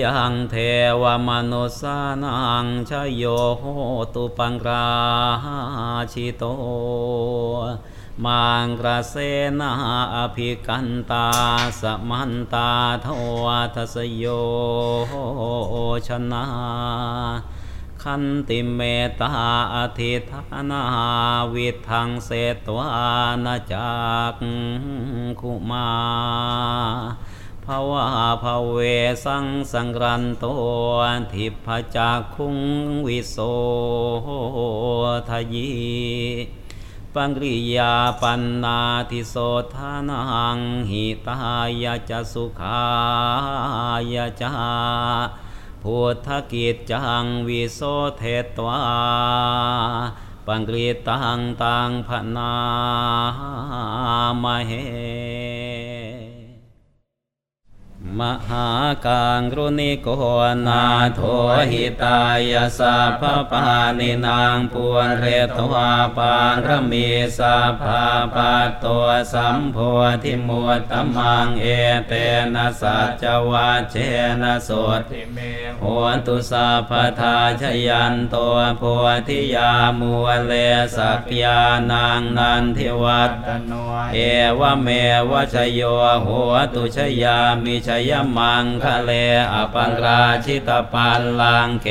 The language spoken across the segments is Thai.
ยังเทวมนุสานังชโยโหตุปังราชิโตมังกระเสนาอภิกันตาสมันตาทวัทสโยชนะขันติเมตตาอธิฐานาวิทังเสตวานาจักขุมา ภาวะภาเวสังสังรันโตทิพจักคุงวิโสทยีปังริยาปันนาทิโสทานังหิตายาจะสุขายาจาพุทธกิจจังวิโสเทตวาปังกฤตังตังพนามเห มหากังรุณิโกนาโทหิตายาสัพพปานินางปวนเรตวาปารมีสัพพะปัตตัวสัมโพธิมุตตมังเอเตนะสัจวาเชนะโสติเมโหตุสัพพทาชยันตัวโพธิยามัวเลสักยานางนันทิวัตโนเอวเมวชโยโหตุชยามิชยยมังคะเลอปังราชิตปัลลังเก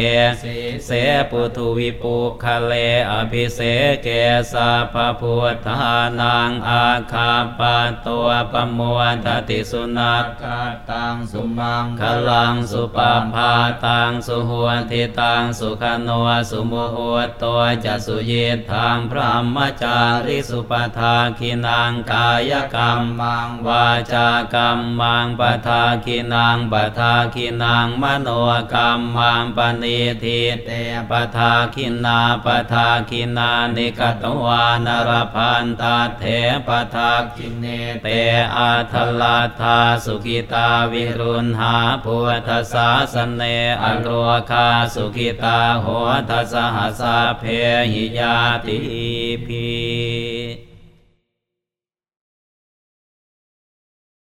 เสปุทุวิปุคะเลอภิเสเกสัพพุทธานังอาคาปะตัวปมวทติสุนักกตังสุมังขลังสุปภาตังสุหัวทิตังสุขโนสุโมหตัวจะสุยิทางพระมจาริสุปทาคินังกายกรรมมังวาจากรรมังปทาคินังปทาคินังมโนกรรมังปณิทิเตปทาคินาปทาคินานิกตวานรพันตาเถปทากินเนเตอาทลาธาสุกิตาวิรุณหาพุทธศาสเนอโรคาสุกิตาโหทัสสหสาเพหิยาติพี